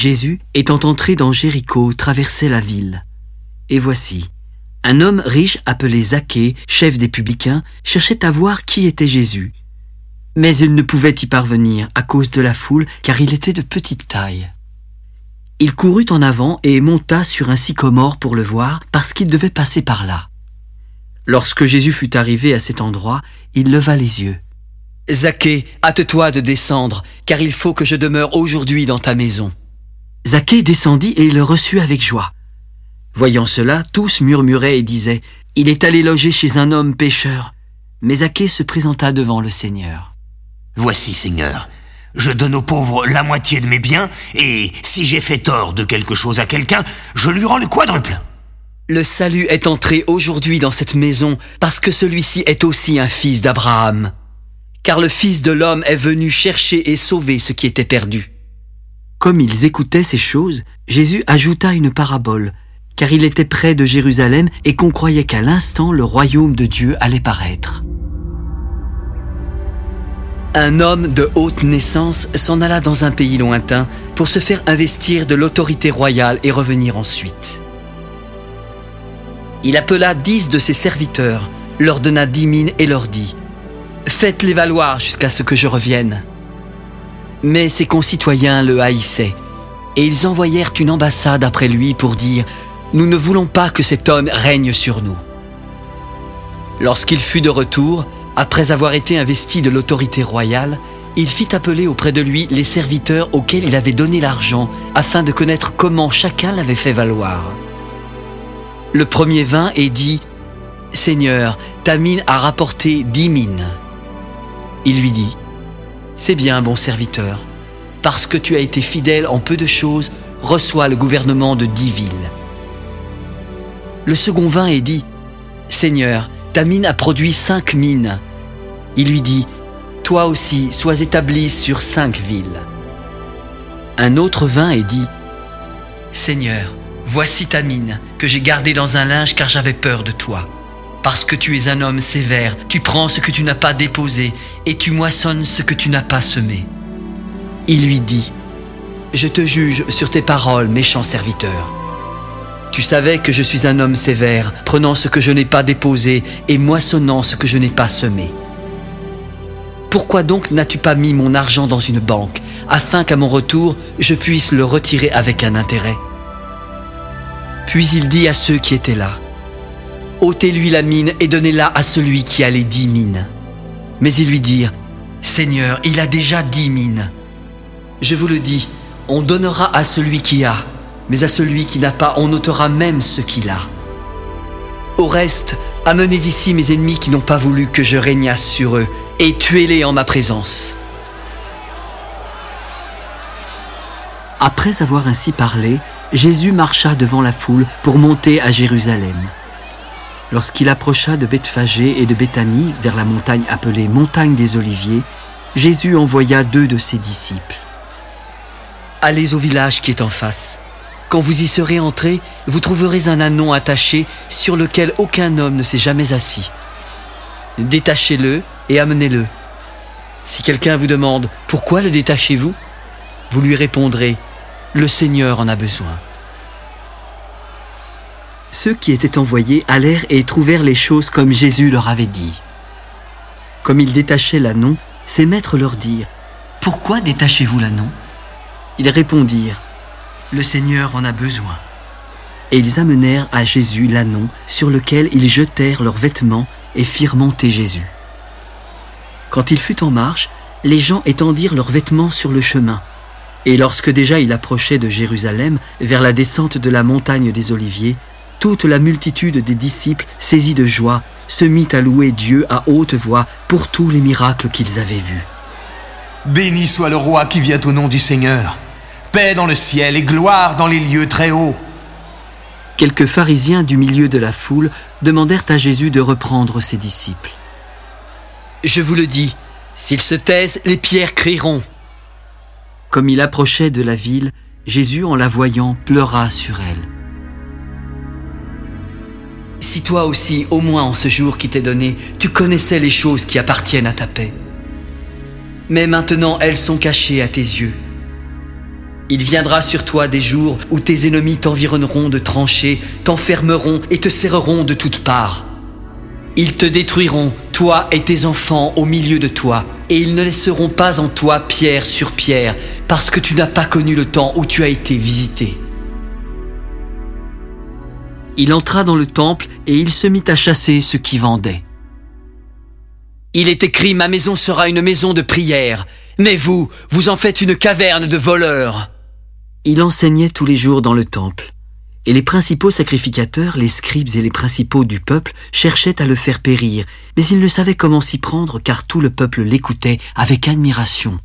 Jésus, étant entré dans Jéricho, traversait la ville. Et voici, un homme riche appelé Zaché, chef des publicains, cherchait à voir qui était Jésus. Mais il ne pouvait y parvenir à cause de la foule, car il était de petite taille. Il courut en avant et monta sur un sycomore pour le voir, parce qu'il devait passer par là. Lorsque Jésus fut arrivé à cet endroit, il leva les yeux. Zaché, hâte-toi de descendre, car il faut que je demeure aujourd'hui dans ta maison. Zaché descendit et le reçut avec joie. Voyant cela, tous murmuraient et disaient, Il est allé loger chez un homme pécheur. Mais Zaché se présenta devant le Seigneur. Voici, Seigneur, je donne aux pauvres la moitié de mes biens, et si j'ai fait tort de quelque chose à quelqu'un, je lui rends le quadruple. Le salut est entré aujourd'hui dans cette maison, parce que celui-ci est aussi un fils d'Abraham. Car le Fils de l'homme est venu chercher et sauver ce qui était perdu. Comme ils écoutaient ces choses, Jésus ajouta une parabole, car il était près de Jérusalem et qu'on croyait qu'à l'instant le royaume de Dieu allait paraître. Un homme de haute naissance s'en alla dans un pays lointain pour se faire investir de l'autorité royale et revenir ensuite. Il appela dix de ses serviteurs, leur donna dix mines et leur dit Faites-les valoir jusqu'à ce que je revienne. Mais ses concitoyens le haïssaient, et ils envoyèrent une ambassade après lui pour dire ⁇ Nous ne voulons pas que cet homme règne sur nous ⁇ Lorsqu'il fut de retour, après avoir été investi de l'autorité royale, il fit appeler auprès de lui les serviteurs auxquels il avait donné l'argent, afin de connaître comment chacun l'avait fait valoir. Le premier vint et dit ⁇ Seigneur, ta mine a rapporté dix mines. Il lui dit c'est bien, bon serviteur. Parce que tu as été fidèle en peu de choses, reçois le gouvernement de dix villes. Le second vint et dit, Seigneur, ta mine a produit cinq mines. Il lui dit, Toi aussi, sois établi sur cinq villes. Un autre vint et dit, Seigneur, voici ta mine, que j'ai gardée dans un linge car j'avais peur de toi. Parce que tu es un homme sévère, tu prends ce que tu n'as pas déposé et tu moissonnes ce que tu n'as pas semé. Il lui dit, Je te juge sur tes paroles, méchant serviteur. Tu savais que je suis un homme sévère, prenant ce que je n'ai pas déposé et moissonnant ce que je n'ai pas semé. Pourquoi donc n'as-tu pas mis mon argent dans une banque, afin qu'à mon retour je puisse le retirer avec un intérêt? Puis il dit à ceux qui étaient là, ôtez-lui la mine et donnez-la à celui qui a les dix mines. Mais ils lui dirent, Seigneur, il a déjà dix mines. Je vous le dis, on donnera à celui qui a, mais à celui qui n'a pas, on ôtera même ce qu'il a. Au reste, amenez ici mes ennemis qui n'ont pas voulu que je régnasse sur eux, et tuez-les en ma présence. Après avoir ainsi parlé, Jésus marcha devant la foule pour monter à Jérusalem. Lorsqu'il approcha de Bethphagée et de Béthanie, vers la montagne appelée montagne des Oliviers, Jésus envoya deux de ses disciples. Allez au village qui est en face. Quand vous y serez entrés, vous trouverez un anon attaché sur lequel aucun homme ne s'est jamais assis. Détachez-le et amenez-le. Si quelqu'un vous demande pourquoi le détachez-vous, vous lui répondrez Le Seigneur en a besoin. Ceux qui étaient envoyés allèrent et trouvèrent les choses comme Jésus leur avait dit. Comme ils détachaient l'annon, ses maîtres leur dirent Pourquoi détachez-vous l'annon? Ils répondirent Le Seigneur en a besoin. Et ils amenèrent à Jésus l'annon sur lequel ils jetèrent leurs vêtements et firent monter Jésus. Quand il fut en marche, les gens étendirent leurs vêtements sur le chemin. Et lorsque déjà il approchait de Jérusalem, vers la descente de la montagne des Oliviers, toute la multitude des disciples, saisis de joie, se mit à louer Dieu à haute voix pour tous les miracles qu'ils avaient vus. Béni soit le roi qui vient au nom du Seigneur. Paix dans le ciel et gloire dans les lieux très hauts. Quelques pharisiens du milieu de la foule demandèrent à Jésus de reprendre ses disciples. Je vous le dis, s'ils se taisent, les pierres crieront. Comme il approchait de la ville, Jésus, en la voyant, pleura sur elle. Si toi aussi, au moins en ce jour qui t'est donné, tu connaissais les choses qui appartiennent à ta paix. Mais maintenant elles sont cachées à tes yeux. Il viendra sur toi des jours où tes ennemis t'environneront de tranchées, t'enfermeront et te serreront de toutes parts. Ils te détruiront, toi et tes enfants, au milieu de toi, et ils ne laisseront pas en toi pierre sur pierre, parce que tu n'as pas connu le temps où tu as été visité. Il entra dans le temple et il se mit à chasser ceux qui vendaient. Il est écrit, ma maison sera une maison de prière, mais vous, vous en faites une caverne de voleurs. Il enseignait tous les jours dans le temple, et les principaux sacrificateurs, les scribes et les principaux du peuple cherchaient à le faire périr, mais ils ne savaient comment s'y prendre car tout le peuple l'écoutait avec admiration.